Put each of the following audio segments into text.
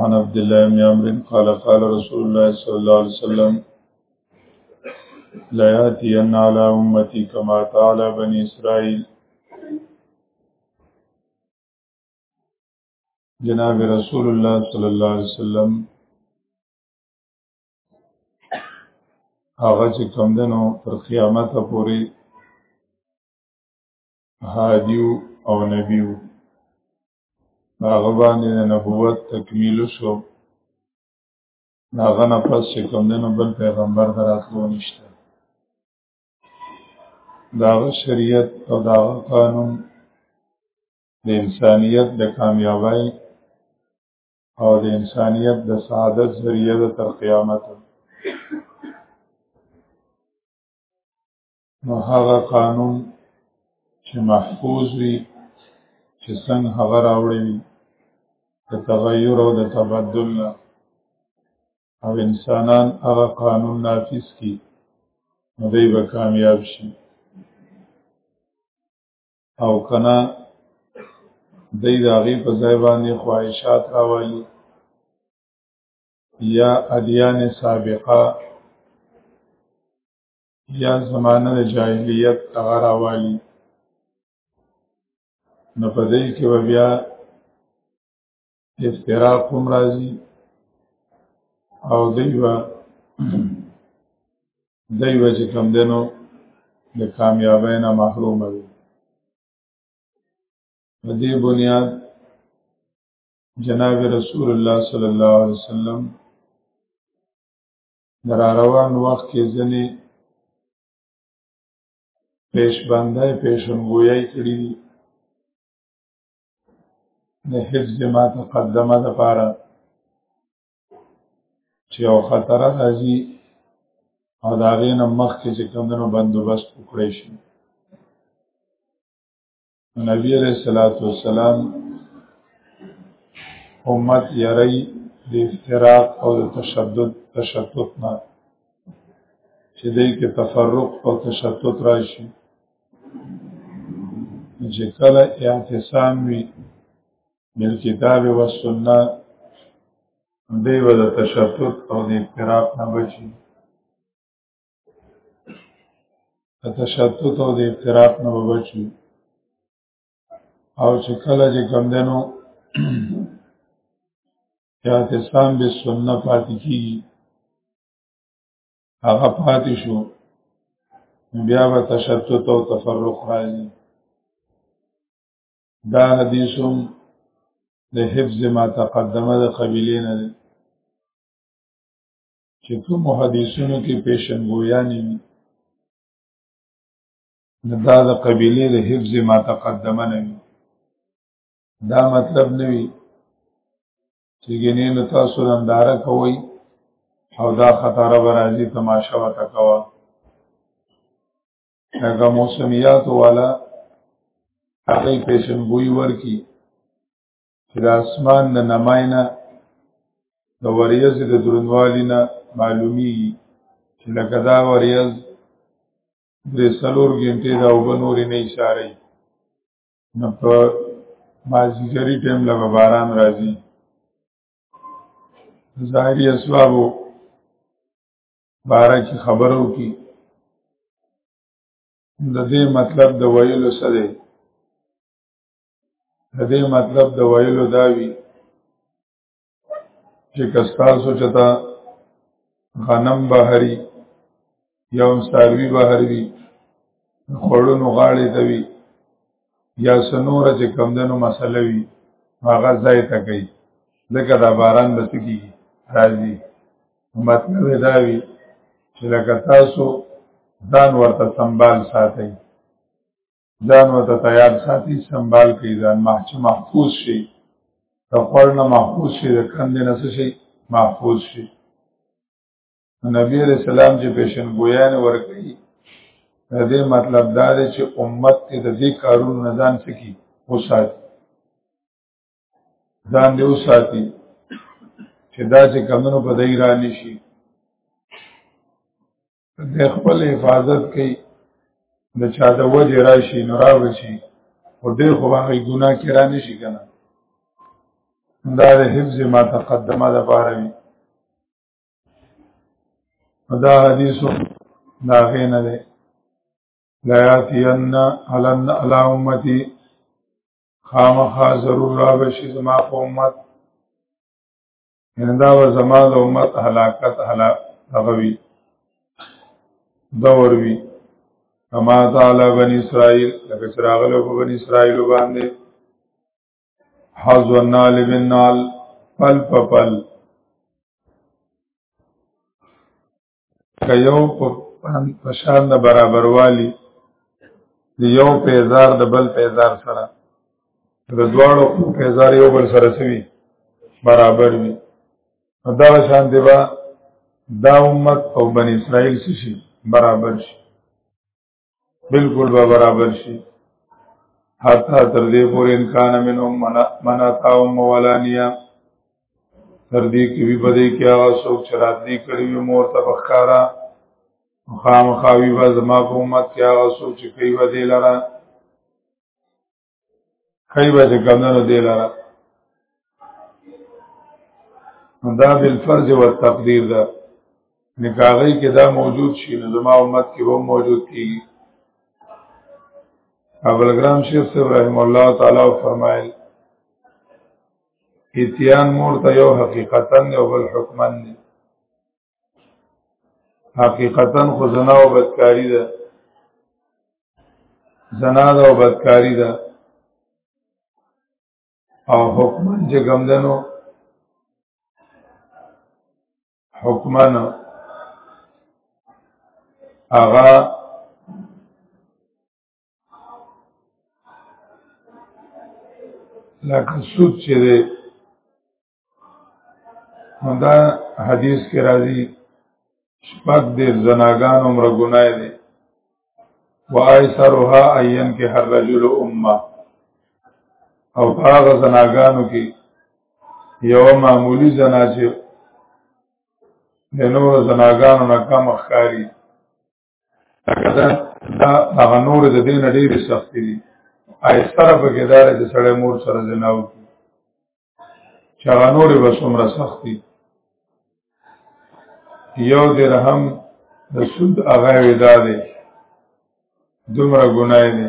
عن عبد الله بن عمرو قال قال رسول الله صلى الله عليه وسلم لا ياتي ان على امتي كما تعالى بني اسرائيل جناب رسول الله صلى الله عليه وسلم هغه چې کم دنو تر قیامت پورې هادی او نبی وو هغه باندې د نبوت تکمیل شو هغه نه پس چې کوم دنو بل پیغمبر دراتلو نشته دا شریعت او دا قانون د انسانیت د کامیابی او د انسانیت د سعادت ذریعہ تر قیامت نو هغه قانون چې محفوظ وي چې څنګه هغه راوړی وي د تغیر او د تبدل نه او انسانان هغه قانون نافذ کی نو دی به کامیاب شي او کنا دی د هغې په ځای باندې خواهشات راولي یا ادیان سابقه یا زمانه د جاهلیت هغه راوالي نو په دې کې به بیا افتراق هم راځي او دوی به دوی به چې کوم دی نو د کامیابۍ نه محروم وي په دې بنیاد جناب رسول الله صلی الله علیه وسلم د را روان وخت کې ځنې پیشبندۍ پیشنګویۍ کړي دي د حفظ ما تقدمه لپاره چې یو خطر راځي او د هغې نه مخکې چې کمونو بندوبست وکړی شي نبی علیہ الصلوۃ والسلام امت یری د افتراق او د تشدد تشتت نه چې دې کې تفرق او تشتت راشي چې کله اعتصام وي بل کتاب او سنت دې ول تشتت او د افتراق نه بچي تشتت او د افتراق نه بچي او چې کله چې کم دنو اعتصام به سنت پاتې کیږي هغه پاتې شو بیا به تشتت او تفرق راځي دا حدیثم د حفظ ما تقدمه د قبیلې نه دی چې کوم حدیثونو کې پیشنګویانې وي نه دا د قبیلې د حفظ ما تقدمه نه وي دا مطلب نه وي چې ګینې نو تاسو ننداره کوئ او دا خطر به راځي تماشه ورته کوه هغه موسمیات والا هغه پیشنګوی ورکی چې د اسمان د نمای نه د وریځې د درنوالي نه معلومیږي چې لکه دا وریځ درې څلور ګنټې د اوبه نورې نه اشارې نو په مازیګري ټایم له باران راځي ظاهري اسبابو باره کې خبرو کې د دې مطلب د ویلو څه دی د دې مطلب د ویلو دا وی چې کستا سوچتا غنم بهري یا ساروی بهري خړونو غاړې ته وی یا سنور چې کمدنو مسله وی هغه ځای ته کوي ځکه دا باران به سکی راځي مطلب دا وی چې لکه تاسو ځان ورته سنبال ساتئ ځان وته تیار ساتي سنبال کوي ځان محچه محفوظ شي د خور نه محفوظ شي د کندې نه شي محفوظ شي نبی علیہ السلام چې پیشن گویا نه ورکړي د دې مطلب دا دی چې امت ته د دې کارونو نه ځان سکی وساتي ځان دې وساتي چې دا چې کمنو په دای را نشي د خپل حفاظت کوي د چا د وجه راشي نو راوشي او دې خو هغه ګناه کې را نشي کنه دا د حفظ ما تقدمه د پاره وي دا حدیث دا غینه ده لا یاتین علن علی امتی خامخا ضرور را بشی زما په امت ان دا و زمان د امت هلاکت هلاک هغوی دور وی اما تعالی بنی اسرائیل لکه چراغلو په بنی اسرائیل باندې حظ النال بالنال پل پل که یو په پشان د برابروالی د یو پیزار د بل پیزار سره د دواړو پیزار یو بل سره سوي برابر وي دا شان دی با دا امت او بن اسرائیل شي برابر شي بالکل به برابر شي حتا تر دې پورې ان کان من ام منا تا ام ولانیا تر دې کې به دې کې هغه څوک چې راتلی کړي وي مور ته بخارا خامخاوي به زما په امت کې هغه څوک چې کوي به دې لره کوي به چې کمدنو دی لاره دا بالفرض و تقدیر ده نکاغی کې دا موجود شي نو زما امت کې هم موجود کیږي ابلګرام شیخ صاحب رحم الله تعالی فرمایل اتیان مور ته یو حقیقتا او بل حکمن دی حقیقتا خو زنا او بدکاری ده زنا ده او بدکاری ده او حکمن چې ګمدنو حکمن اغا لکه سود چې ده دا حدیث کې راځي شپږ دې زناګان عمر ګناه دي وایسرها ايام کې هر رجل امه او هغه زناګانو کې یو معمولی زنا چې د نور زناګانو نه کم ښکاری هغه دا دا هغه نور د دین ډېر سخت دي ایستره په کې دار چې سړی مور سره جناو چې هغه نور به څومره سخت دي یو درهم د سود هغه ودا دی دومره ګناه دی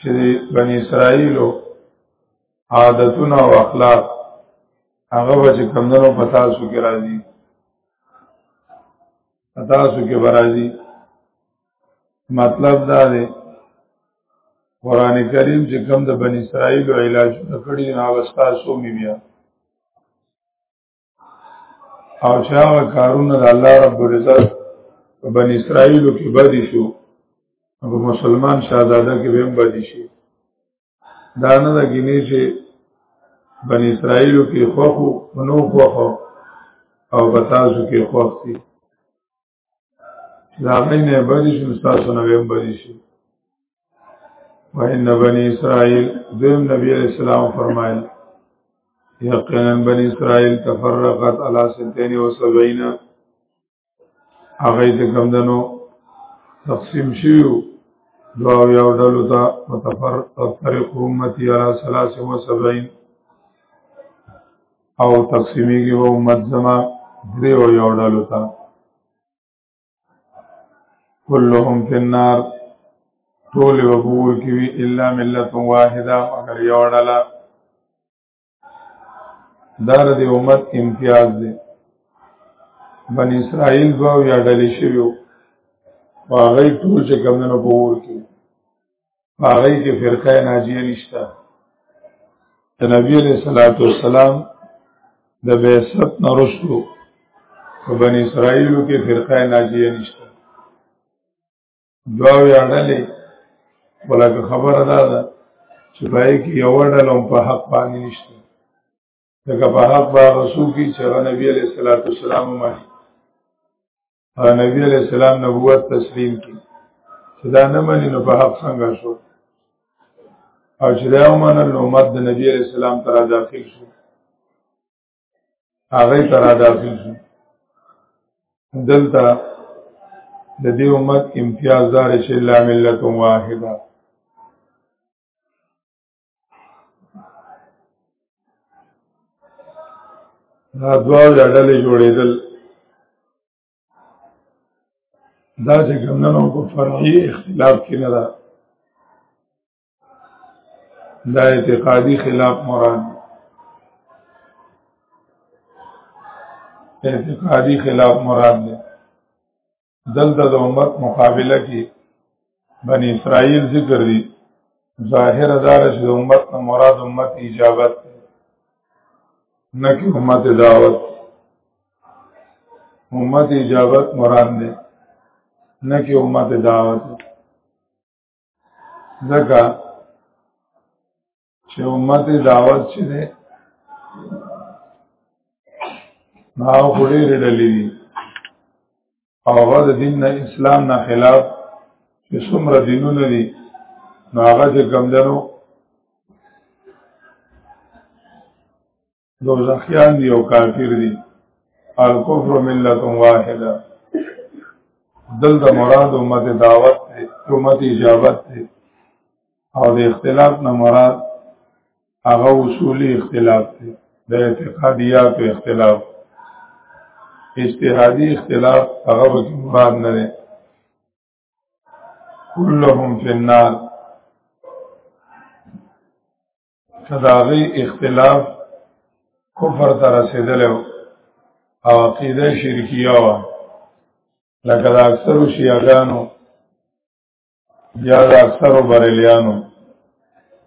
چې بنی اسرائیلو عادتونه او اخلاق هغه به چې کمدنو په تاسو کې راځي په تاسو کې به راځي مطلب دا دی قرآن کریم چې کم د بنی اسرائیلو علاجونه کړي نو هغه ستاسو مې بیا او چې هغه کارونه د الله رب العزت په بن اسرائیلو کې بدی شو په مسلمان شاهزاده کې هم بدی شي دا نه د ګینې چې بن اسرائیلو کې خوخو منو خوخو او بتاسو کې خوخ دي دا غي نه بدی شو تاسو نه ویم بدی شي وان بني اسرائيل دیم نبی علیہ السلام فرمایل یقینا بني اسرائيل تفرقت على 72 هغه د کمندنو تقسیم شیو دعا یو ډلو ته متفرق امتی على 73 او تقسیمیږي و امت زما درې او یو ډلو ته كلهم في النار ټول وبور کی وی الا ملت واحده مگر یو ډله دار دی امت امتیاز دی بن اسرائیل باو یا ډلې شویو واغې ټول چې کمنو بور کی هغه کې فرقه ناجیه نشته د نبی علیہ الصلوۃ والسلام د بعثت نرستو په بنی اسرائیلو کې فرقه ناجیه نشته دوا ویاړلې ولکه خبره ده دا چې پای کې یو ډلوم په حق باندې نشته دا په حق باندې رسول کې چې نبی علیہ الصلوۃ والسلام باندې نبی علیہ السلام نبوت تسلیم کی چې دا نه مني نو په حق څنګه شو او چې دا ومنل نو امت د نبی علیہ السلام تر داخل شو هغه تر داخل شو دلته د دې امت امتیاز دار چې لا ملت واحده دا دوا یا ډلې جوړېدل دا چې ګمنو په فرعي اختلاف کې نه ده دا اعتقادي خلاف مراد اعتقادي خلاف مراد ده دلته د امت مقابله کې بنی اسرائیل ذکر دي ظاهر دار چې د امت نه مراد امت اجابت نه کې امت دعوت امت اجابت مراد ده نه کې امت دعوت ځکه چې امت دعوت چې ده ما خوري رډلې دي او هغه د دین نه اسلام نه خلاف چې څومره دینونه دي نو هغه چې کم دنو دوزخیان دی او کافر دی الکفر ملت واحده دل د مراد امت دعوت دی امت اجابت دی او د اختلاف نه مراد هغه اصولی اختلاف دی د اعتقادیات و اختلاف اجتهادی اختلاف هغه به مراد نه دی كلهم في النار کداغي اختلاف کفر ته رسیدلی او عقیده شرکیه و لکه د اکثرو شیعګانو یا د اکثرو بریلیانو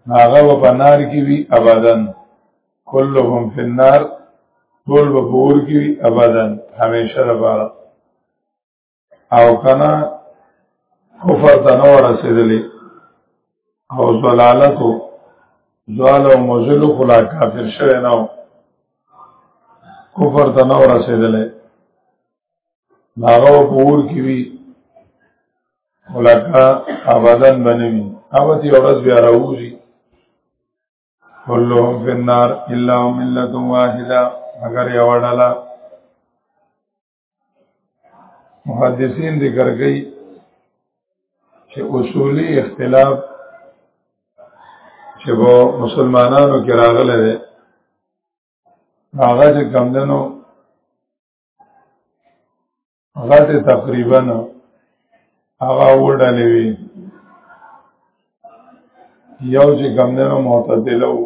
هغه و په نار کې وي ابدا کلهم فی النار ټول به پور کې وي ابدا همیشه لپاره او کنا کفر ته نه ورسېدلې او ضلالت زوال او مزل خلا کافر شوه نه کفر ته نه ورسېدلې ناغه پور کی وی خلاکا ابدن بنوي اوتی اورز بیا راوځي كلهم في النار الا ملة واحده اگر یو ډله محدثین ذکر کوي چې اصولی اختلاف چې په مسلمانانو کې راغلی دی هغه چې کم دنو هغه ته تقریبا هغه وډلې وی یو چې کم دنو معتدله وو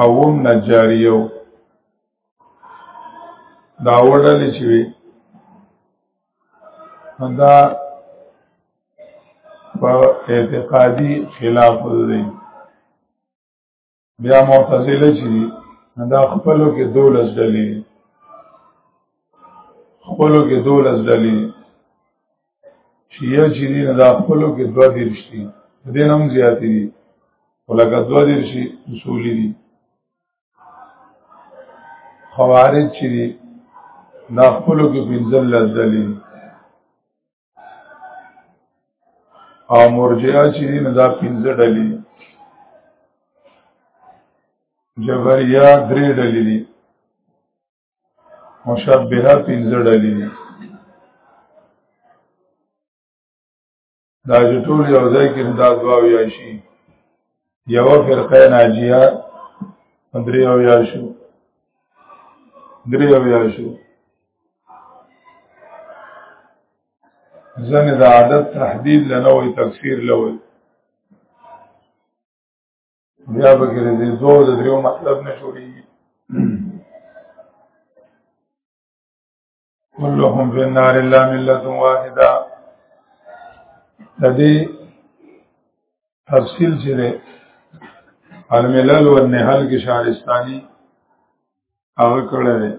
اوم نجاریو دا وړل چې وي دا په اعتقادي خلاف دی بیا معتزله چې دي دا خپلو کې دولس ډلې خپلو کې دولس ډلې شیعه چې دین دا خپلو کې دوه دیرش دي دین هم زیات دي ولکه دوه دیرش اصولي دي خوارج چې دي دا خپلو کې پنځل لزلي او مرجعه چې دین دا پنځه ډلې جبریا درې ډلې دي مشبهه پنځه ډلې دي دا چې ټول یو ځای کې دا دوا ویا شي یو فرقه ناجیه درې او یا شو درې او یا شو ځنې د عادت تحدید لنوې تفسیر لوي بیا به کې دې دوه د دریو مطلب نه جوړیږي كلهم في النار الا مله واحده لدی تفصیل چې ده الملل والنهل کې شارستاني هغه کړه ده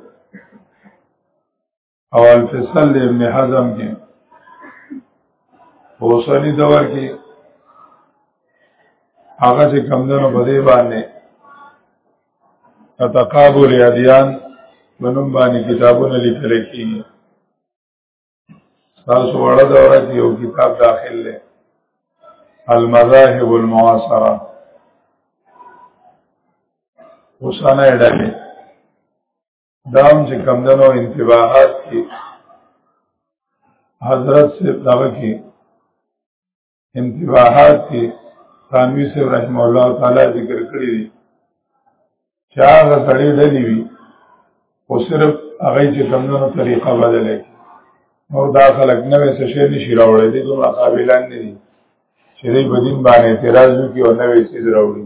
او الفصل د ابن حزم کې اوسنی دور کې هغه چې کمندونو په دې باندې تقابل ادیان منوم باندې کتابونه لیکل کېږي تاسو وړه دوره کې یو کتاب داخل لې المذاهب المعاصره اوسانه ډلې دام چې کمدنو انتباهات کې حضرت سے دغه کې انتباهات کې ثانوی سے رحم الله تعالی ذکر کړی دي چې هغه سړی ډلی وي او صرف هغه چې کمدنو طریقه بدلې نور دا خلک نوې څه شي نشي راوړی دي دوه قابلان نه دي چې دې بدین باندې اعتراض وکړي او نوې څه راوړي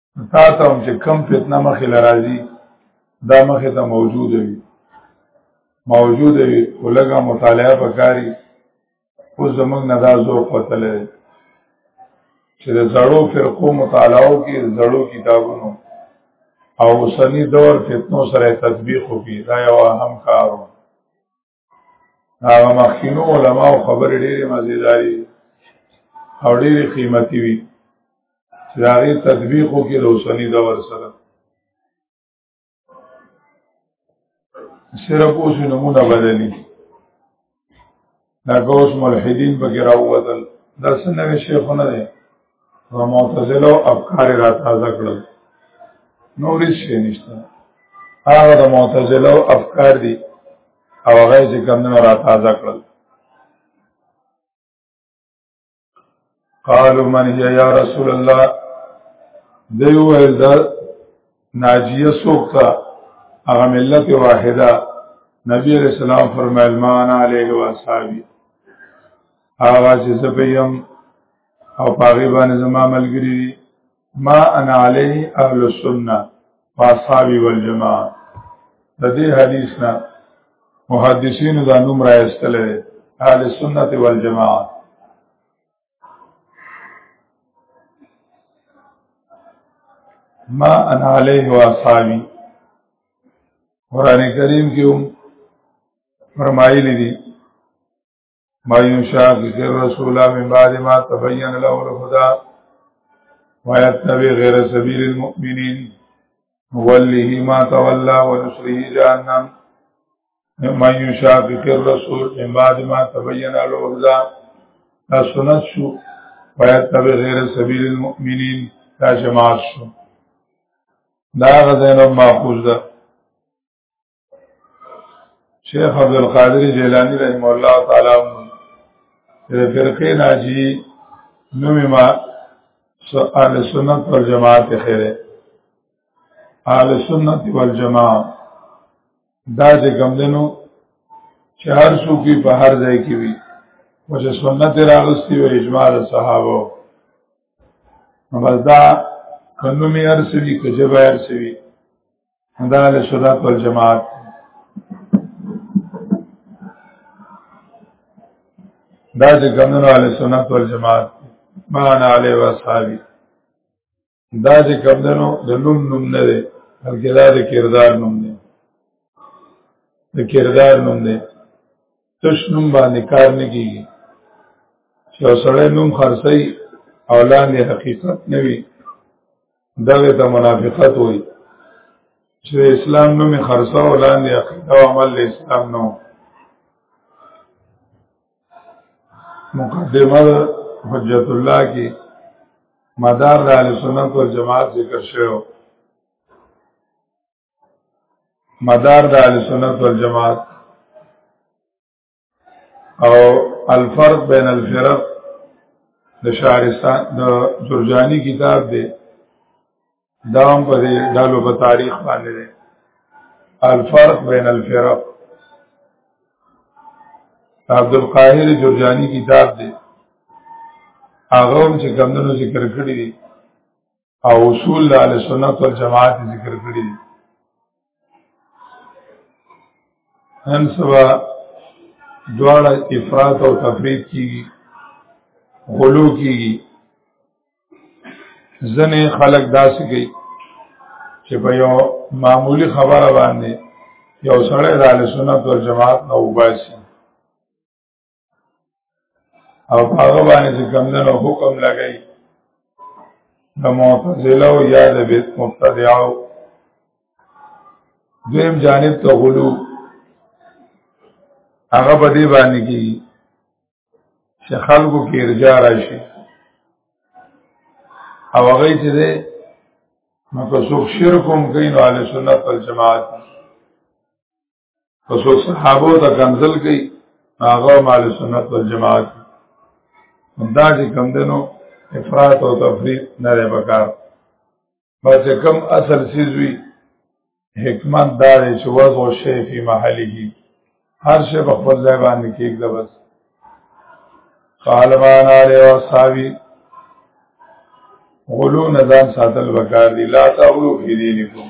تا ته هم چې کم فتنه مخې لرازي دا مخې ته موجود وي موجود وي ولګه مطالعه وکاري او زمنګ نه دا زور پتلې چې د زړو فرقو مطالعو کې زړو کتابونو او سنی دور فتنو سره تطبیق وکړي دا یو اهم کارو هغه مخکینو علما او خبرې ډېرې مزیداری او ډېرې قیمتي وي چې هغه تطبیق وکړي د اوسنی دور سره صرف اوس نمونه بدلی لکه اوس ملحدین پکې راووتل دا څنګه شیخونه دی او معتزله او افکار را تازه کړل نور هیڅ شي نشته هغه د معتزله او افکار دي او هغه چې کوم نه را تازه کړل قالوا من هي يا رسول الله دیو ازر ناجیه سوکتا هغه ملت واحده نبی علیہ السلام فرمایل ما انا علیه و اصحابی هغه چې زبیم او پاغي باندې زما ملګری دي ما انا علی اهل السنه واصحابي والجماعه د دې حدیث نه محدثین دا نوم را استلې اهل سنت والجماعه ما انا علیه و اصحابی قرآن کریم کی هم فرمائیلی دی ما یشاقق الرسول من بعد ما تبین له الهدى ويتبع غير سبيل المؤمنين نوله ما تولى ونصره جهنم من يشاقق الرسول من بعد ما تبين له الهدى دا سنت شو ويتبع غير سبيل المؤمنين دا جماعت شو دا غزینم ماخوذ ده شیخ عبد القادر جیلانی رحم الله تعالی د فرقې ناجی نومه ما اهل سنت والجماعت خیره اهل سنت والجماعت دا چې ګمدنو چې هر څوک په هر ځای کې وي او چې سنت راغستی او اجماع صحابه نو بس دا کنو می ارسوی کجبه ارسوی دا له سنت والجماعت دا چې ګمنو علی سنت والجماعت معنا علی واصحابي دا چې ګمنو د نوم نوم نه دی بلکې دا د کردار نوم دی د کردار نوم دی تش نوم باندې کار نه کیږي چې سړی نوم خرڅي او لاندې حقیقت نه وي دغه ته منافقت وي چې اسلام نوم خرڅه او لاندې عقیده او عمل له اسلام نو مقدمه حجت الله کې مدار د سنت والجماعت ذکر شوی مدار د اهل سنت والجماعت او الفرق بین الفرق د شارستان د جرجانی کتاب دی دا هم په دې ډالو په تاریخ باندې دی الفرق بین الفرق عبد القاهر جرجانی کتاب دی هغه هم چې کمندونو ذکر کړی دی او اصول د اهل سنت والجماعت ذکر کړی دي نن سبا دواړه افراط او تفرید کیږي غلو کیږي ځنې خلک داسې کوي چې په یو معمولی خبره باندې یو سړی د اهل سنت والجماعت نه وباسي او هغه باندې چې کمندونو حکم لګی د معتزله او یا د بیت مبتدعو دویم جانب ته غلو هغه په دې باندې کې چې خلکو کې ارجاع راشي او هغه چې ده نو که څوک شرک هم کوي نو اهل سنت والجماعت او څوک صحابه ته کنزل کوي هغه مال سنت والجماعت دا چې کم دنو افراط او تفریط نه لري پکار پس کم اصل چیز وی حکمت دار چې وضع شی فی محله هر شی په خپل ځای باندې کېږي بس قال ما علی واصحابی غلو نزان ساتل وکار دی لا تاولو فی دینکم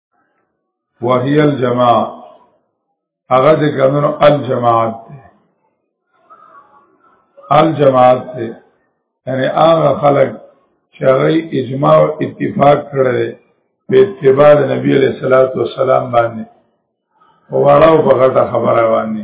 وهي الجماعه هغه د کمنو الجماعت دی الجماعت دی یعنی هغه خلق چې هغه اجماع او اتفاق کړی په اتباع نبی علیہ الصلوۃ والسلام باندې وړاو په غټه خبره باندې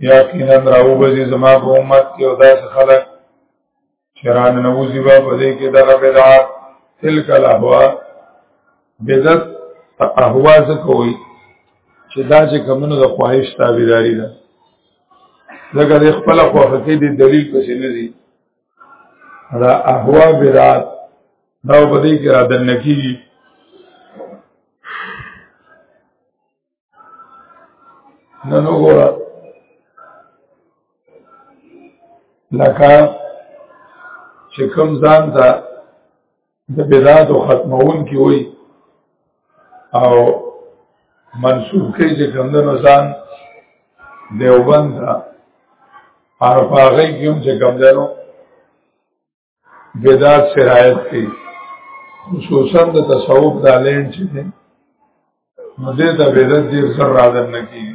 یقینا راو بزی زما په امت کې او داس خلق چران نوزی با په دې کې دغه بدعات تلک الاهوا بدعت اهوا څه کوي چې دا چې کمونو د خواهش تابعداري ده لکه د خپل خواهه کې د دلیل پسې نه دي دا اهوا بدعات دا په دې کې را دنکی نن وګوره لکه چې کوم ځان ته د بدعات او ختمون کې وای او منسوب کې چې کوم د نزان دیوبند او هغه کې هم چې کوم دنو بدعت سرایت کې خصوصا د تصوف د لند چې نه مده د بدعت دې سر راځن نه کی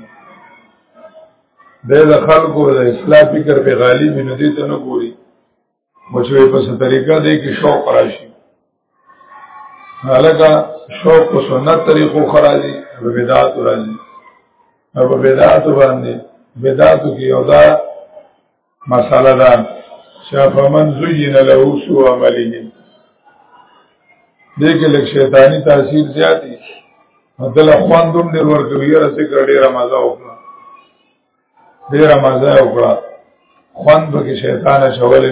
د خلکو د اسلام فکر په غالي بنو دې ته نه ګوري مچوي په څه طریقه دې کې شوق راشي هلکه شوق او سنت طریقو خراجي په بدعات راځي او په بدعات باندې بدعات کې یو دا مساله ده چې فمن زین له سوء عمله دې کې لک شیطانی تاثیر زیاتی دل خوان دوم ډیر ورکوي یره ذکر ډیر مزه وکړه ډیر مزه وکړه خوان به کې شیطان شولې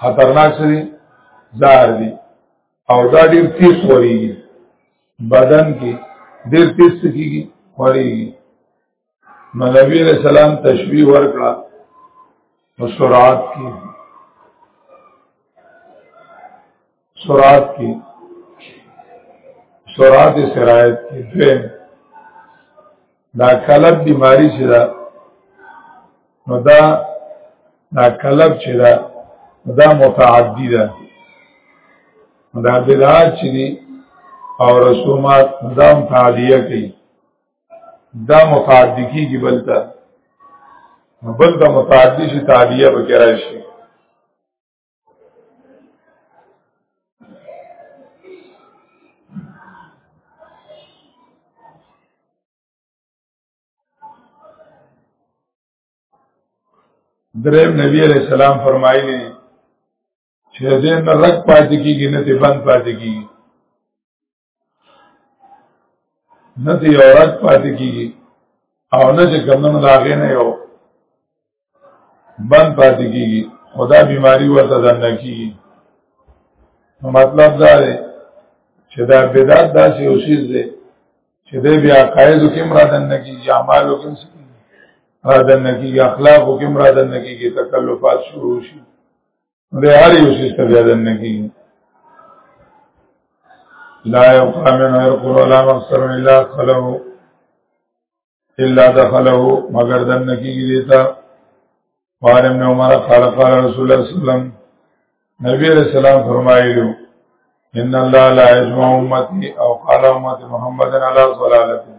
خطرناک سری زار دی او دا ډیر تیز خوریږي بدن کې ډیر تیز کیږي خوریږي نو نبی علیہ السلام تشبیه ورکړه په سرعت کې سرات کې سرات سرایت کې دویم دا کلب بیماری چې دا نو دا دا کلب چې دا دا متعدی ده دا بدعات چې دي او رسومات دا متعدیه کوي دا متعدی کیږي بلته بلته متعدی شي تعدیه وکړای شي دریم نبی علیہ السلام فرمایلی چې دې نه رک پاتې کیږي نه ته بند پاتې کیږي نه دی یو رد پاتې کیږي او نه چې کمنو دا غې نه یو بند پاتې کیږي خدا بیماری ورته دنه کیږي مطلب دا دی چې دا بدعت داسې یو شیز دی چې دی بیا قاعدو کې مراد نه کیږي اعمالو کې مراد نه کیږي اخلاقو کې مراد نه کیږي تکلفات شروع شي د هر یو شي څخه زیاده نه کیږي لا يبقى من يرق ولا مغسر الا خلو الا دخلو مگر دن کیږي دیتا قال ابن عمر قال قال رسول الله صلی الله علیه وسلم نبی علیہ السلام فرمایلو ان الله لا يجمع امتي او قال امه محمد على صلالته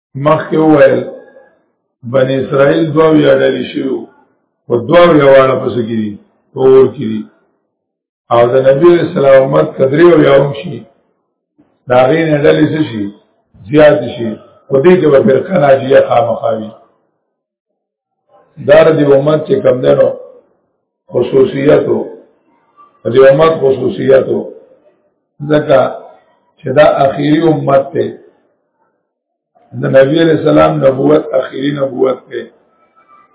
مخکې وویل بن اسرائیل دوه ویا ډلې شوو او دوه ویا واړه پس کړي اور کړي او د نبی رسول الله امت کدرې او یاوم شي دا غین ډلې څه شي زیات شي او دې کې به فرقه ناجیه خامخاوي دار دی امت چې کم دنو خصوصیتو دی امت خصوصیتو ځکه چې دا اخیری امت ته د نبی علیہ السلام نبوت اخیری نبوت ته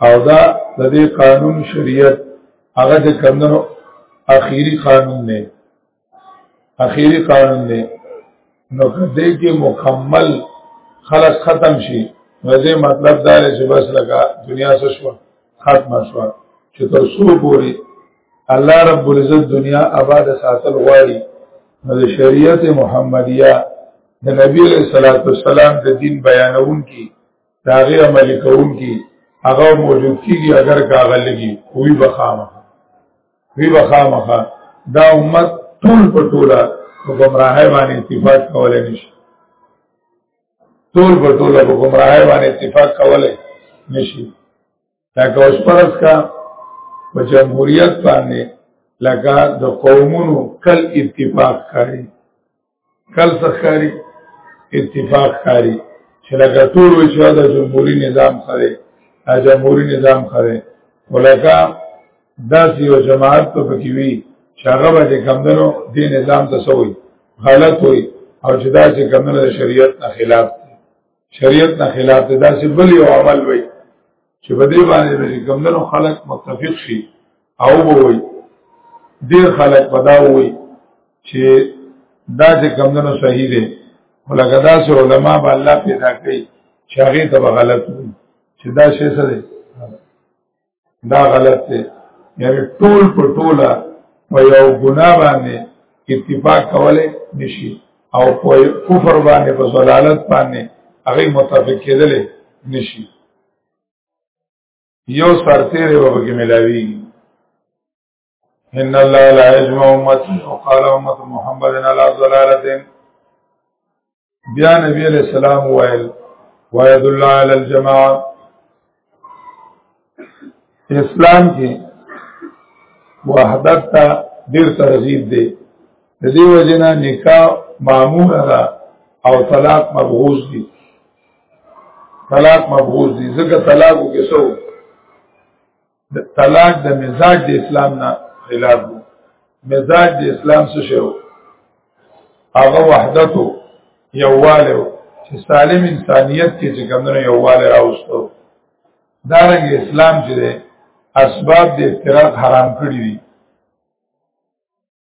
او دا د دې قانون شریعت هغه د کمنو اخیری قانون نه اخیری قانون دی نو کدی کې مکمل خلق ختم شي وځي مطلب دا دی چې بس لکه دنیا څه شو ختم شو چې تر څو پوری الله رب العزت دنیا آباد ساتل غواړي نو د شریعت محمدیه د نبی علیہ الصلوۃ والسلام د دین بیانون کی داغه عمل کوون کی هغه موجود کیږي اگر کاغلږي کوئی بخامه وی بخا مخا دا امت ټول په ټوله په گمراهی باندې اتفاق کولای نشي ټول په ټوله په گمراهی باندې اتفاق کولای نشي لکه اوس پرس کا په جمهوریت باندې لکه د قومونو کل اتفاق کوي کل سخکاری اتفاق کاری چې لکه ټول وی چې دا جمهوریت نظام خره دا جمهوریت نظام خره ولکه داسې یو جماعت په پکې وی چې هغه باندې کمندونو دې نظام ته سوی غلط وي او چې دا چې کمندونو د شریعت نه خلاف شریعت نه خلاف داسې بل یو عمل وي چې په دې باندې د کمندونو خلک متفق شي او ووي ډیر خلک پدا ووي چې دا چې کمندونو صحیح دي ولکه دا چې علما به الله پیدا کوي چې هغه ته غلط وي چې دا شی څه دی دا غلط دی یعنی ټول په ټوله په یو ګناه باندې اتفاق کولای نشي او په کفر باندې په ضلالت باندې هغه متفق کېدل نشي یو سرتیره به کې ملاوي ان الله لا يجمع امتي وقال امه محمد على ضلاله بیا نبی علیہ السلام وائل وعید اللہ علی الجماعہ اسلام کی وحدت تا دیر ترغیب دے دی وجنا نکاح معمول را او طلاق مبغوز دی طلاق مبغوز دي ځکه طلاق کې سو د طلاق د مزاج د اسلام نه خلاف وو مزاج د اسلام څه شو هغه وحدت یواله چې سالم انسانیت کې چې کومره یواله راوستو دا رنګ اسلام چې اسباب د افتراق حرام کړی دي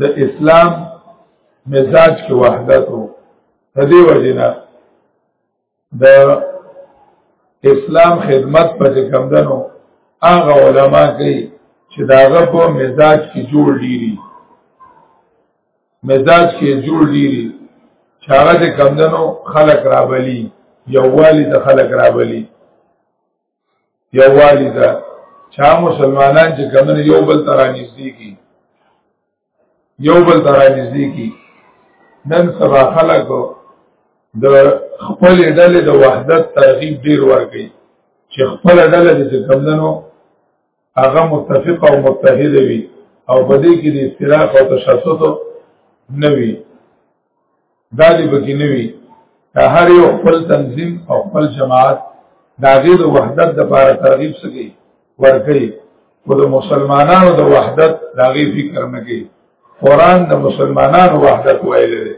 د اسلام مزاج کې وحدت وو د دې وجنه د اسلام خدمت په کوم دنو هغه علما کوي چې داغه په مزاج کې جوړ ډیری مزاج کې جوړ ډیری چې هغه د کمندنو خلق راولي یووالی د خلق راولي یووالی دا چا مسلمانان چې کمن یو بل ترانیزدی کی یو بل ترانیزدی کی نن سبا خلکو د خپل ډلې د وحدت ترغیب ډیر ورکړي چې خپل ډله د کمندنو هغه متفق او متحد وي او په دې کې د اختلاف او تشتت نه وي دا دې بګی نه وي دا هر یو خپل تنظیم او خپل جماعت دا غیر وحدت د لپاره ترغیب سکی ورکړي خو د مسلمانانو د وحدت دا غیر فکر نه کوي قران د مسلمانانو وحدت ویل دی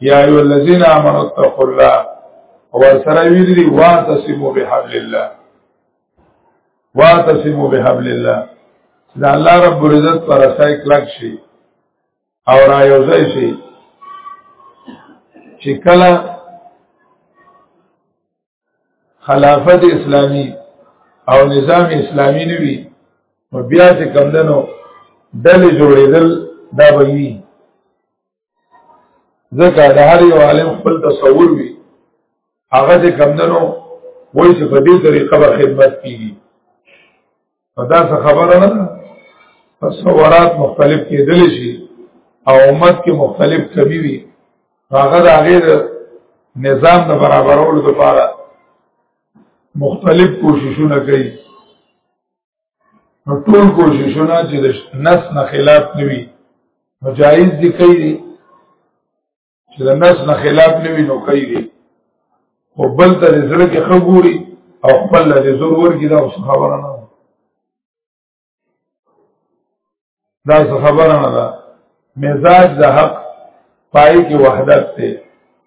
یا ایو الذین آمنوا اتقوا الله او سره ویل دي واعتصموا بحبل الله واعتصموا بحبل الله دا الله رب العزت پر اسای کلک شي او را یوځای شي چې کله خلافت اسلامی او نظام اسلامی نوی نو بیا چې کمدنو ډلې جوړېدل دا به وي ځکه د هر یو عالم خپل تصور وي هغه چې کمدنو وایي چې په دې طریقه به خدمت کیږي په دا څه خبره نه تصورات مختلف کېدل شي او امت کې مختلف کمی وي هغه د هغې د نظام د برابرولو لپاره مختلف کوششونه کوي نو ټول کوششونه چې د نس نه خلاف نوي نو جایز دي کوي دي چې د نس نه خلاف نوي نو کوي دي او بل ته زړه کې خبوري او خپل له زور ورګي دا اوس خبره نه دا څه خبره نه ده مزاج د حق پای کې وحدت دی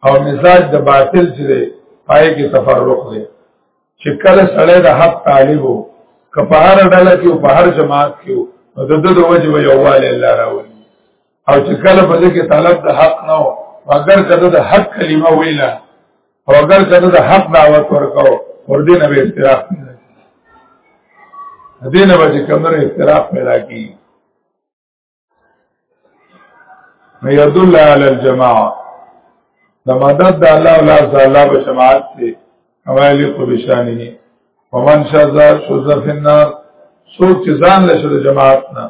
او مزاج د باطل چې دی پای کې تفرق دی چې کله سړی د حق طالب وو که په هر ډله کې او په هر جماعت کې وو نو د ده د وجې به یووالی الله راولي او چې کله په دې کې طلب د حق نه و اگر کده د حق کلمه ویله او اگر کته د حق دعوت ورکاو ور دې نه به استراحت پیدا کی دې نه به کومه استراحت پیدا کی مې يدل علی الجماعه د مدد د الله او لاس الله په جماعت ته اوایلی کو بشانه ومن شذا شذا فی النار سوچ ځان له جماعت نه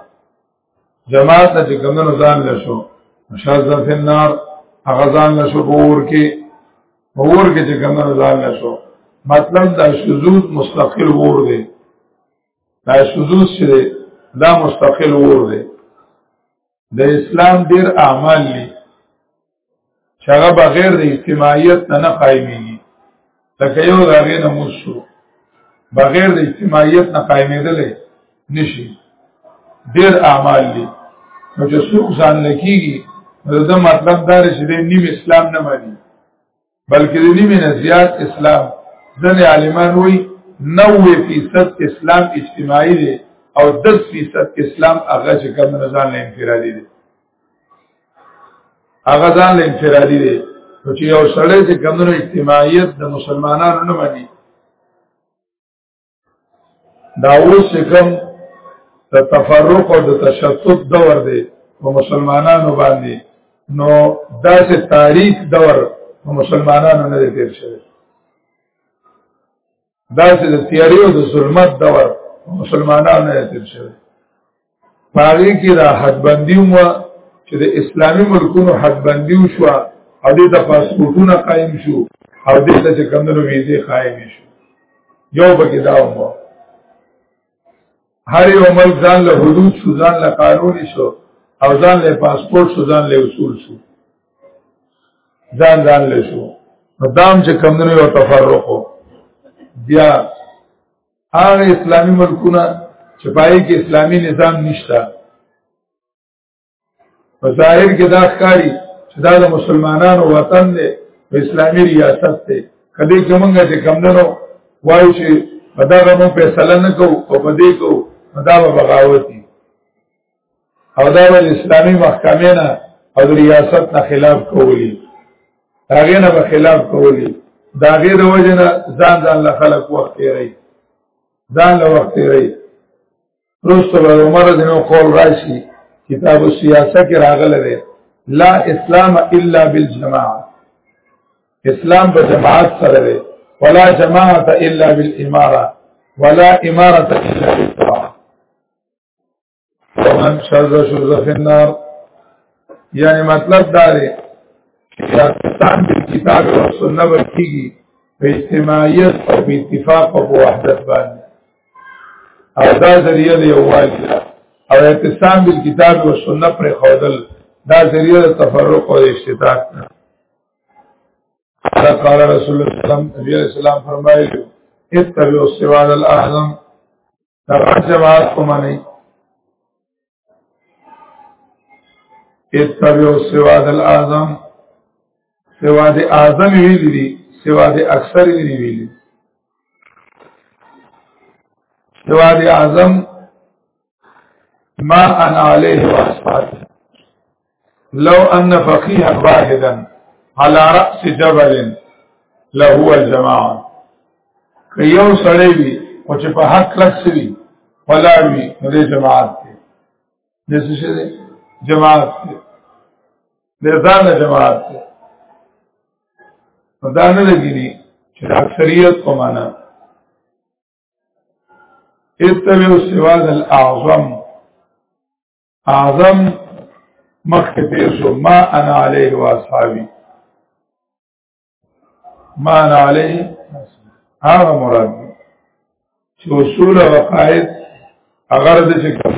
جماعت ته چې کمنو ځان لشو مشازه فی النار هغه ځان لشو پور کې پور کې چې کمنو ځان لشو مطلب دا شذوذ مستقل ور دی دا شذوذ چې دا مستقل ور دی د اسلام ډیر اعمال دي چې هغه بغیر د اجتماعیت نه نه قایمېږي لکه یو د هغې نه موس شو بغیر د اجتماعیت نه قایمېدلی نه شي ډېر اعمال دي نو چې څوک ځان لکېږي نو د مطلب دا دی چې دی نیم اسلام نه مني بلکې د نیمه نه زیات اسلام ځنې عالمان وي 90% اسلام اجتماعي دی او 10% اسلام هغه چې کوم نه ځان له انفرادي دی هغه ځان له انفرادي دی نو چې یو سړی چې کوم نه اجتماعیت د مسلمانانو نه مانی دا اوس کوم د تفرق او د تشتت دور دی په مسلمانانو باندې نو دا چې تاریخ دور په مسلمانانو نه تیر شوی دا چې د تیاری او د ظلمت دور په مسلمانانو نه تیر شوی پاغي کې دا حد بندي و چې د اسلامي ملکونو حد بندي شو او دې ته پاسپورتونه قائم شو او دې ته چې کمندونو ویزه قائم شو یو بګی دا و هر یو ملک ځان له حدود شو ځان له قانون شو او ځان له پاسپورت شو ځان له اصول شو ځان ځان له شو دام چې کمندونو یو تفرقو بیا هغه اسلامی ملکونه چې پای کې اسلامی نظام نشته په ظاهر کې دا ښکاری چې دا د مسلمانانو وطن دی په اسلامی ریاست دی کله چې موږ چې کمندنو وایو چې په دا غو فیصله نه کوو او په دې کوو دا به بغاوت دي او دا ول اسلامي محکمې نه او ریاست نه خلاف کولی هغه نه به خلاف کولی دا غیر وجنه ځان ځان له خلق وخت یې ځان له وخت یې رسو به عمر دینو قول راشي کتاب السیاسه کې راغله ده لا اسلام الا بالجماعه اسلام په جماعت سره ده ولا جماعت الا بالاماره ولا اماره الا بالطاعه ومن شذ شذ فی النار یعنی مطلب دا دی چې پاکستان د کتاب او سنت ورکیږي په اجتماعیت او په اتفاق او په وحدت باندې او دا ذریعہ دی یووالي او اعتصام بالکتاب او سنت پر خودل دا ذریعہ تفرق او اشتتات نه دا قال رسول الله صلی الله علیه وسلم فرمایلی اتبعوا السواد الاعظم دا جماعت کوم نه اتبعوا سواد الاعظم سواد اعظم ویل دي سواد اکثر ویل دي سواد اعظم ما انا عليه واصحابه لو ان فقيها واحدا على راس جبل له الجماعه که یو سړی وي او چې په حق لک سوي ولاړ وي نو د جماعت دی د څه شي دی جماعت دی د ځان جماعت دی نو دا نه لګیږي چې د اکثریت په معنا اتبعوا سواد الاعظم اعظم مخکې تیر شو ما انا علیه و اصحابی ما انا علیه هغه مراد چې اصول او قواعد اگر د چې کوم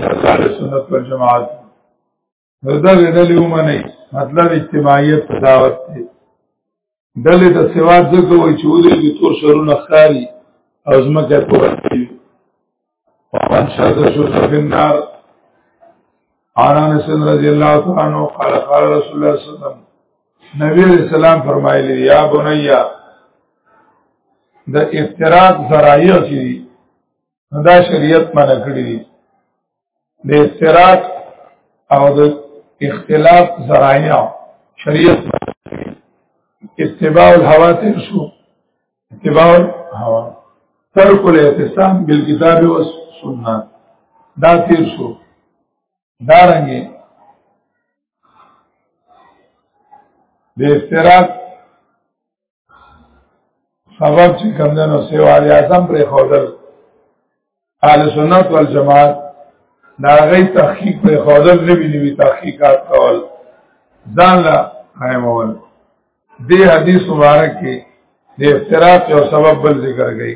سنت پر جماعت دا غنلی ومني مطلب اجتماعیت تداوت دی دلې د سواد ځکه وای چې ودې د تور شرونه خاري او زمکه پوره کوي وان شاد شو په نار آران سن رضی الله تعالی عنہ قال قال رسول الله صلی الله علیه وسلم نبی علیہ السلام فرمایلی یا بنیا د افتراق ذرایع چې دا شریعت منع کړی دي د استراق او د اختلاف ذرایع شریعت اتباع الهوا تیر شو اتباع الهوا ترک الاعتصام بالکتاب و سنت دا تیر شو دارنګه د استراق سبب چې کوم ده نو سیوال اعظم پر خودل اهل سنت والجماعت دا غي تحقیق پر خودل نوی نوی تحقیقات کول ځان لا قائمول دې حدیث مبارک کې د افتراق یو سبب بل ذکر کړي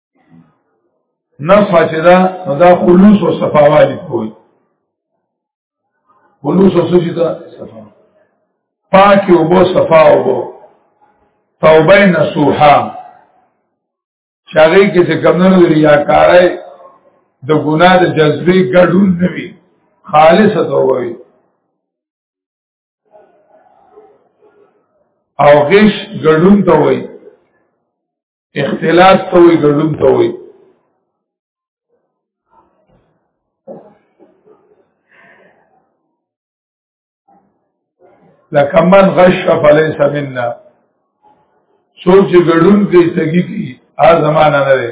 نصفه چې دا نو دا خلوص او صفاوالی کوي خلوص او سچې دا صفا پاکي او بو صفا او بو توبه نصوحا شاغي کې څه کمنو ریاکارای د ګناه د جذبې ګډون نه وي خالصه توبه وي او غش ګډون ته وي اختلاس ته وي ګډون ته وي لکه من غش فلیس منا څوک چې ګډون کوي سګي کوي ا زمانہ نه ده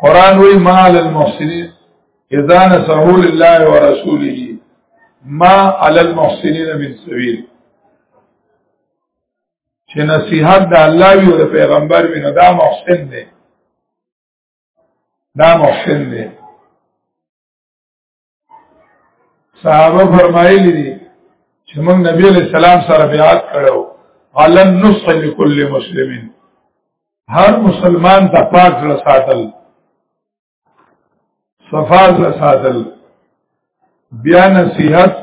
قران وی مال المحسنین اذا نسهو لله ورسوله ما علی المحسنین من سبیل چې نصیحت د الله وی او د پیغمبر وی نو دا محسن دی دا محسن دی صحابه فرمایلی دي چې موږ نبی علیہ السلام سره بیعت کړو علن نصح لكل مسلمین هر مسلمان ته پاک زړه ساتل صفا زړه ساتل بیا نصیحت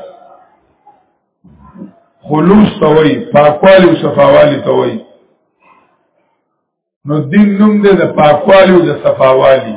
خلوص ته وای پاکوالی او صفاوالی ته وای نو دین نوم دې د پاکوالی او د صفاوالی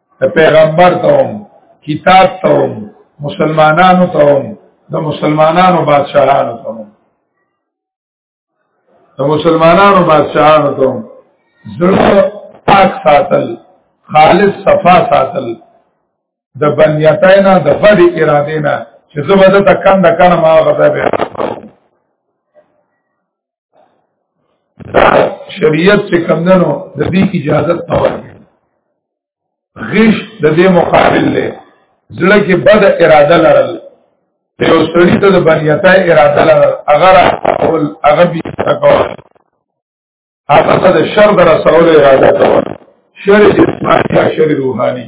د پیغمبر ته هم کتاب ته هم مسلمانانو ته هم د مسلمانانو بادشاهانو ته هم د مسلمانانو بادشاهانو ته هم زړه پاک ساتل خالص صفا ساتل د بنیتاینا د بد ارادینا چې زبده تکان د کنه ما غدا به دا شریعت چې کمدنو د دې اجازه نه ورکړي غش د دې مقابل دی زړه کې بد اراده لرل ته یو سړی ته د بنیتا اراده لرل اگر اول هغه به تکول هغه د شر در سره اراده کول شر جسمانی یا شر روحانی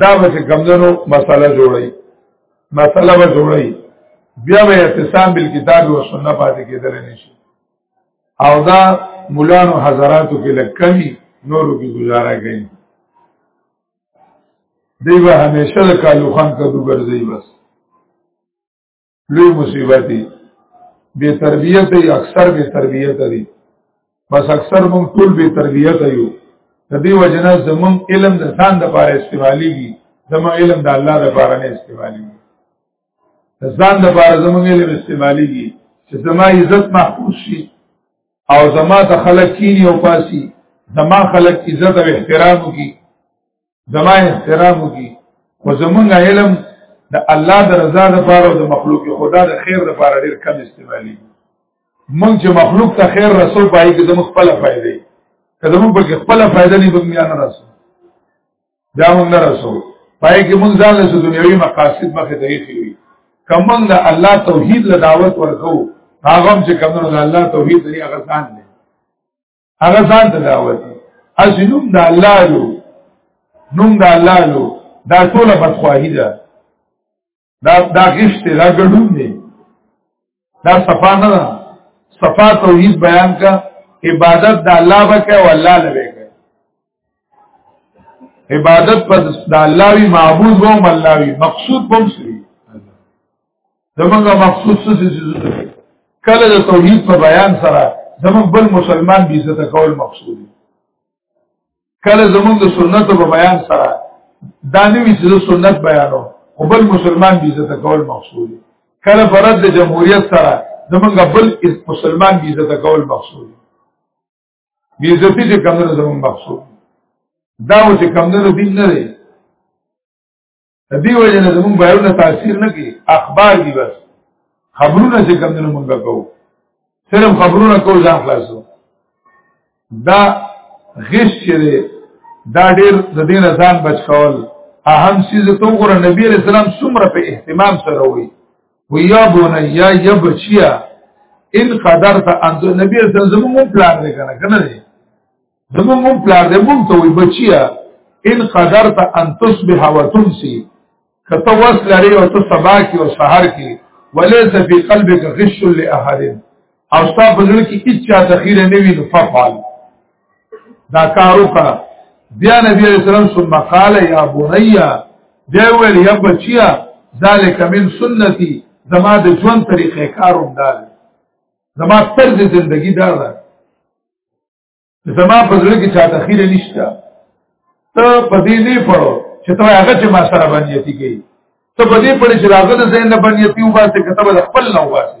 دا به چې کمدنو مسله جوړي مسله به جوړي بیا به اعتصام بالکتاب او سنت پاتې کېدل نشي او دا مولانو حضراتو کې لکمی نورو کې گزاره کوي دی به همیشه د کالو خان کدو ګرځي بس لوی مصیبت دی بے تربیت ای اکثر بے تربیت دی بس اکثر مونږ ټول بے تربیت یو د دې وجنه زمون علم د ځان د پاره استعماليږي زمون علم د الله د پاره نه استعماليږي د ځان د پاره زمون علم استعماليږي چې زما عزت محفوظ شي او زما د خلک کینی او پاسي زما خلک عزت او احترام کی زما احترام وکي خو زمونږ علم د الله د رضا لپاره او د مخلوق خدا د خیر لپاره ډیر کم استعمالي مونږ چې مخلوق ته خیر رسو پای کې زموږ خپل فائدې کله مونږ په خپل فائدې نه بګمیا نه رسو دا مونږ نه رسو پای کې مونږ ځان له دنیوي مقاصد مخه ته یې وي کمن د الله توحید له دعوت ورکو هغه چې کمن د الله توحید لري هغه ځان نه هغه ځان ته دعوت اسی نوم د الله لو نوم د الله لو دا ټول بدخواهی ده دا دا غشت دا ګډون دی دا صفا نه ده صفا توحید بیان کا عبادت د الله بکه او الله لوي عبادت په د الله وی معبود وو الله وی مقصود بم سي زمونږه مقصود څه دي کله د توحید په بیان سره زمونږ بل مسلمان به عزت کول مقصود دي کله زمونږ د سنت په بیان سره دا نه وی چې سنت بیانو او بل مسلمان به عزت کول مقصود دي کله فرد د جمهوریت سره زمونږ بل مسلمان به عزت کول مقصود دي بی عزتی چې کم نه زمون مقصود دا و چې کم نه دین نه دی دی وجه نه زمون بیرونه تاثیر نه کوي اخبار دی بس خبرونه چې کم نه مونږ کوو صرف خبرونه کوو ځان خلاصو دا غش چې دا ډیر د دین ځان بچ کول اهم سیز تو ګره نبی رسول الله څومره په اهتمام سره وي ویا بونیا یا بچیا ان قدرت ان نبی اسلام زموږ پلان دی کنه کنه دی زموږ پلان دی مونږ ته وی بچیا ان قدرت ان تصبح وتمسي کته وس لري او ته سبا کې او سحر کې وليس في قلبك غش لاحد او صاحب زړه کې هیڅ چا ذخیره نه وي نو فعل دا کار وکړه بیا نبی علیہ السلام ثم قال یا بنیا بیا ویل یا بچیا ذالک من سنتی زما د ژوند طریقې کاروم دا زما طرز زندگی دا ده زما په ځل کې چاته خیره نشته ته په دې نه پړو چې ته هغه چې ما سره باندې تیږي ته په دې پړې چې راغله زین نه باندې تیو باسه کتاب خپل نه واسه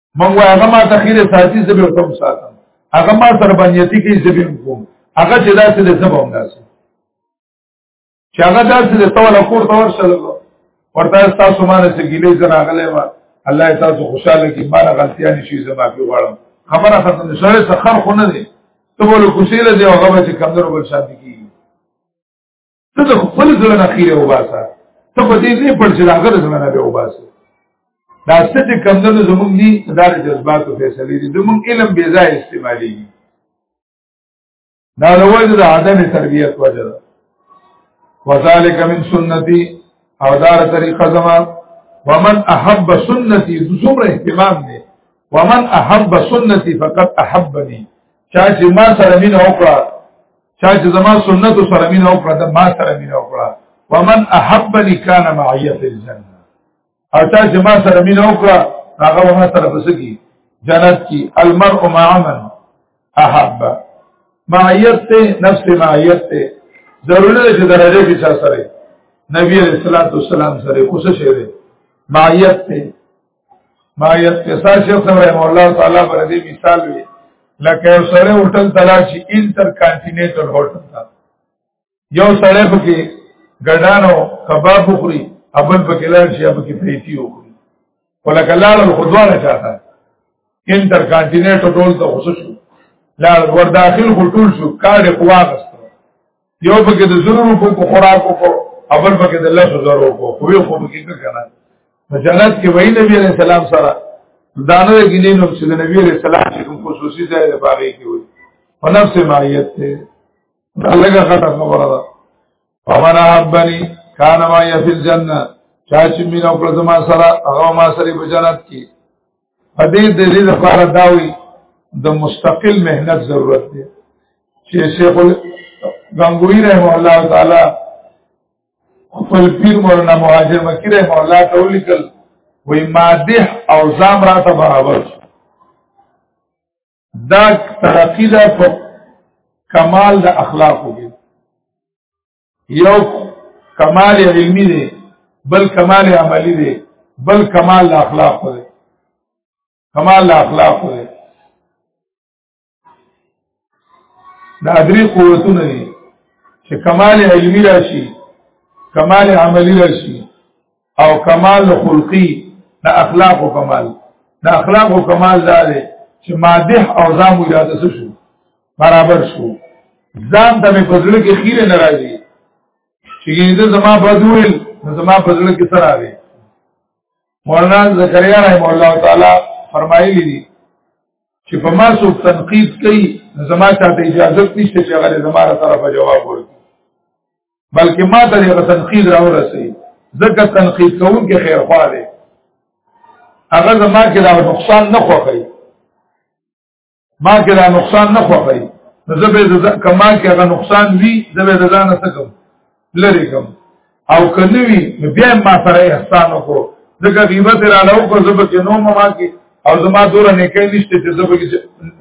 من وای هغه ما تخیر ساتي زبې کوم ساتم هغه ما سره باندې کې زبې کوم هغه چې داسې د زبوم داسې چې هغه داسې د تول کور تور شل ورته تاسو مانه چې ګیلې زرا غلې و الله تاسو خوشاله کی ما غلطیا نشي زما په غواړم خبره ختم شوه سخر خو نه دي ته بوله کوسیله دی هغه چې کمزور بل شادي کی ته د خپل زړه نه خیره وباسه ته په دې نه پړ چې راغله زړه نه به وباسه دا څه چې کم ده زمونږ دي دا د جذباتو فیصله دي زمونږ علم بې ځای استعمالي دا د وجه د عدم تربیت وجه ده وذالک من سنتي او دار طریقه زما ومن احب سنتي زمره اهتمام دي ومن احب سنتي فقط احبني چا چې ما سره مين وکړه چا چې زما سنت سره مين او کړه ما سره مين او کړه ومن احبني كان معي في الجنه او چا چې ما سره مين او کړه هغه ما سره بسکی جنت کی المرء مع من احب معیت ته نفس معیت ته ضروري چې درجه کې چا سره نبی علیہ الصلوۃ والسلام سره کوشش وکړي معیت ته ما یتسا شیخ صاحب رحم الله تعالی پر دې مثال وی لکه یو سره هوټل تلاش شي انټر کانټیننټل هوټل تا یو سره پکې ګډانو کباب خوري ابل پکې لار شي اب کې پریتی وخوري ولکه لار خدوانه چاته انټر کانټیننټل هوټل ته خصوصي لار ور داخل هوټل شو کار خواغست یو پکې د زرو روپو په خوراک وکړو اول پکې د لاسو زرو وکړو خو یو خو پکې څه کنه په جنت کې وای نبی عليه السلام سره دانه ګینې نو چې د نبی عليه السلام چې کوم خصوصي ځای د پاره کې وي په نفس ماهیت ته لږه خطر خبره ده فمن احبني کان ما يفي الجنه چا چې مين او کړه زما سره هغه ما سره په جنت کې په دې د دې لپاره دا وي د مستقل مهنت ضرورت دی چې شیخ غنگوی رحم الله تعالی خپل پیر مولانا مهاجر مکی رحم الله ته ولیکل وای ماده او زام را ته برابر دا ترقی ده په کمال د اخلاقو کې یو کمال علمی دی بل کمال عملی دی بل کمال اخلاق دی کمال اخلاق دی دا درې قوتونه دي چې کمال علمی راشي کمال عملی راشي او کمال خلقی د اخلاق او کمال د اخلاق او کمال دا دی چې مادح او زام اراده شو برابر شو ځان ته په پزړه کې خیره ناراضي چې دې زما بدویل زما پزړه کې سره راغی مولانا زکریا رحم الله تعالی فرمایلی دي چې په ما سو تنقید کوي زما ته اجازه نشته چې هغه زما سره په جواب ورکړي بلکې ما ته یو تنقید را ورسي ځکه تنقید کوم کې خیر خوا دی هغه زما کې دا نقصان نه خوخی ما کې دا نقصان نه خوخی نو زه به د کما کې هغه نقصان وی زه به د ځان څخه کوم لری کوم او کنوی بیا ما سره احسان وکړو دغه غیبت را لو کو زب کې نو ما کې او زما دور نه کې نشته چې زب کې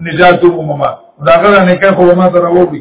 نجات ومما داغه نه کې خو ما ته راوړي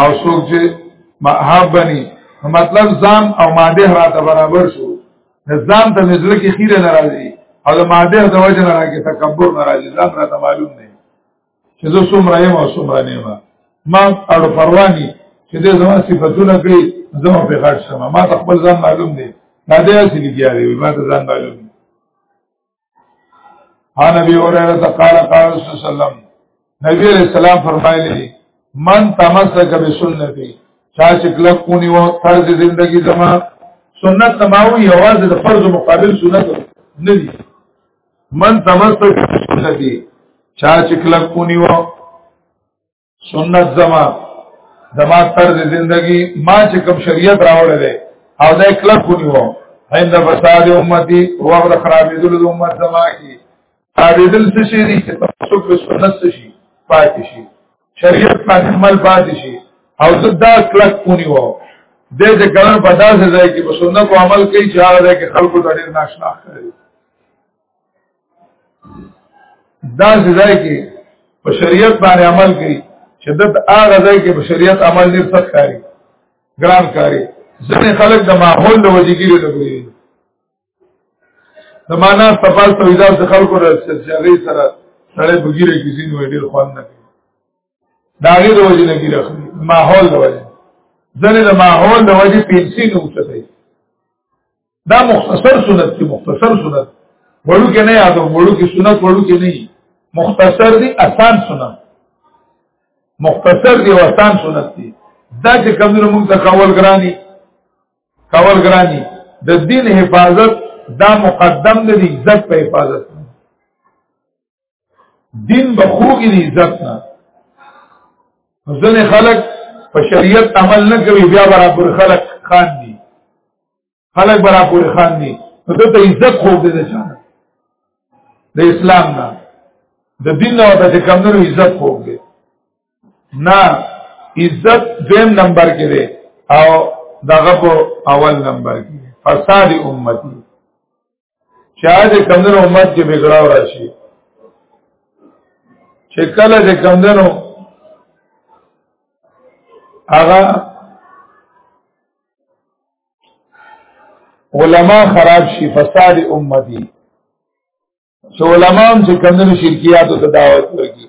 او څوک چې محبني مطلب ځان او ماده راته برابر شو ځان ته نزل کې خیره ناراضي او د ماده د وجه نه راګي تکبر ناراضي ځان راته معلوم نه چې زه څومره یم او څومره نه یم ما اړ پرواني چې د زما صفاتونه کړی زما په غاټ سم ما خپل ځان معلوم دی دا دې اصلي کیږي ما ته ځان معلوم ان ابي هريره قال قال رسول الله صلی الله علیه وسلم نبی علیہ السلام فرمایلی من تمسک بسنتی چا چې کلک کونی و طرز زندگی زما سنت تماوی یواز د فرض مقابل سنت ندی من تمسک بسنتی چا چې کلک کونی و سنت زما زما طرز زندگی ما چې کوم شریعت راوړل دی او دا کلک ونیو عند فساد امتی وغد خرابیدل د امت زما کی خرابیدل څه شي دي چې تاسو په سنت څه شي پاتې شي شریعت باندې عمل پاتې شي او زدا کلک ونیو د دې ګرن په داسې ځای کې په سنت عمل کوي چې هغه کې خلکو ته ډېر ناشنا ښکاري دا ځای کې په شریعت باندې عمل کوي شدت هغه ځای کې په شریعت عمل ډیر سخت کاری ګران کاری ځینې خلک د ماحول له وجې ګیري لګوي د معنا تفاصیل په ویدار د خلکو راځي سره سره بګیره کې ځینې ډیر خوان نه کوي دا غي د وجې نه ګیره ماحول د وجې ځنه د ماحول د وجې پنسي نه وچتای دا مختصر سنت دی مختصر سنت وړو کې نه یادو وړو کې سنت وړو کې نه مختصر دی آسان سنت مختصر دی او آسان سنت دی دا چې کوم نو موږ ته کول ګرانی کول ګرانی د دین حفاظت دا مقدم دی عزت په حفاظت دین به خوږي دي عزت نه ځنه خلک په شریعت عمل نه کوي بیا برابر خلک خان دي خلک برابر خان دي نو ته عزت خوږ دي ده چانه د اسلام نه د دین نه وته چې کمونو عزت خوږي نه عزت دویم نمبر کې دی او دغه په اول نمبر کې فساد امتی چا دې کمدن امت کې بګړاو راشي چې کله دې کمدنو هغه علما خراب شي فساد امتي چې علما هم چې کمدنو شرکیاتو ته دعوت ورکړي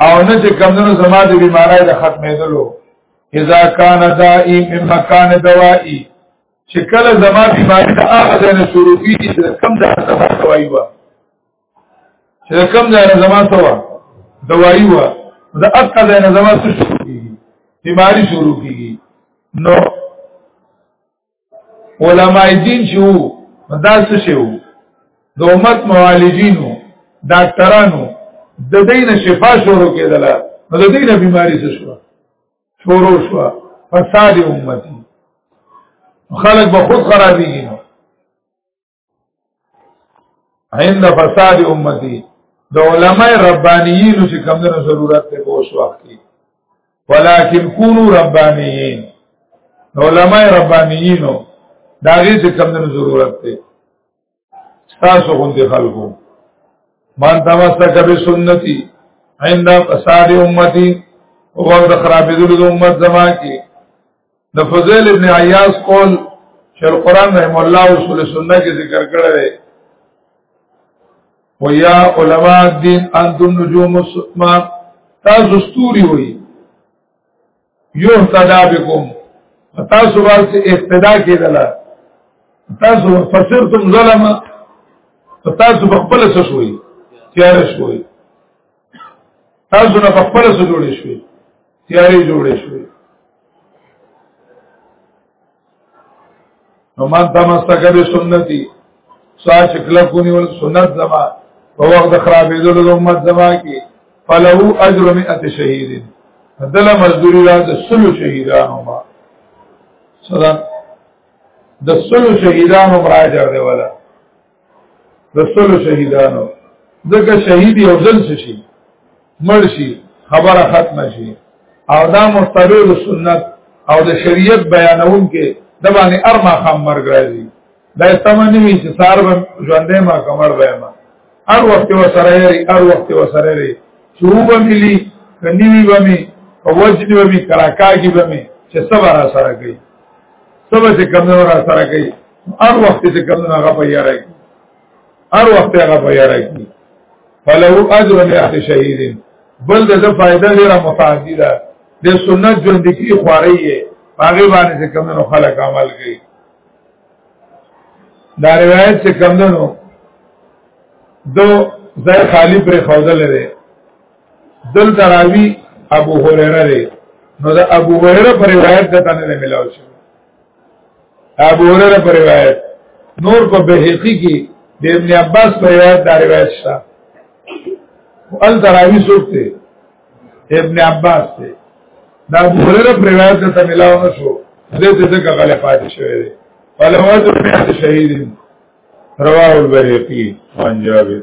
او نه چې کمونو زما د بیماری د ختمېدلو اذا کان دائی من مکان دوائی چې کله زما بیماری د هغه ځای نه شروع کیږي چې کم ځای نه زما دوايي وه چې کم ځای نه زما څه وه دوايي وه د اکا ځای نه زما څه شروع کیږي بیماری شروع کیږي نو علماء دین شو دا څه شو د امت معالجینو ډاکټرانو د دین شفا شروع کېدل نو د دین بیماری څه شو شروع شو فساد امتی خلق به خود خرابېږي عند فساد امتی د علماء ربانیینو چې کمونو ضرورت ته په اوس وخت کې ولکن کونو ربانیین علماء ربانیینو دا غي چې کمونو ضرورت ته تاسو غوندي خلکو مان تمسک به سنتي عند فساد امتی او د خرابېدلو د امت زما کې د فضیل ابن عیاض قول چې القرآن رحم الله اصول سنت کې ذکر کړی دی ويا علماء الدين انتم نجوم السماء تاسو ستوري وي یو تدا بكم تاسو واسه اقتدا کېدل تاسو فسرتم ظلم تاسو بخبل سشوي تیار شوي تاسو نه په خپل سره جوړې شوې تیارې جوړې شوې نو مان تمسکه به سنتي ساج کله کونی ول سنت زما په وخت د خرابېدو د امت زما کې فلو اجر مئات شهید دل مزدوری را د سلو شهیدانو ما صدا د سلو شهیدانو مراجعه دی ولا رسول شهیدانو ځکه شهید یو ځل شي مړ شي خبره ختم شي او دا مستبیل سنت او د شریعت بیانون کې د باندې ارما خام مرګ راځي دا تمنې وی چې سار به ژوندې ما کمر به ما هر وخت و سره یې هر وخت و سره یې شوب ملي کنيوي به می او وجنی به می کراکاږي به می چې صبر سره کوي صبر چې کمزور سره کوي هر وخت چې کوم نه هغه پیاره کی هر وخت هغه پیاره کی فلو اجر لاخ شهید بل د فائدہ ډیره متعدی ده د سنت ژوند کی خواري یې هغه باندې چې کوم نه خلق عمل کوي دا روایت چې کوم نه دو ځای خالی پر خوذل لري دل تراوی ابو هريره لري نو دا ابو هريره پر روایت ته نه ملاوي ابو هرره پر روایت نور په بهقي کې د ابن عباس پر روایت دا روایت شته ال تراوی سوکته ابن عباس ته دا ابو هرره پر روایت ته ملاو نه شو دې ته څنګه غلې پاتې شوې ده فلوات مئات شهید رواه البهقي عن جابر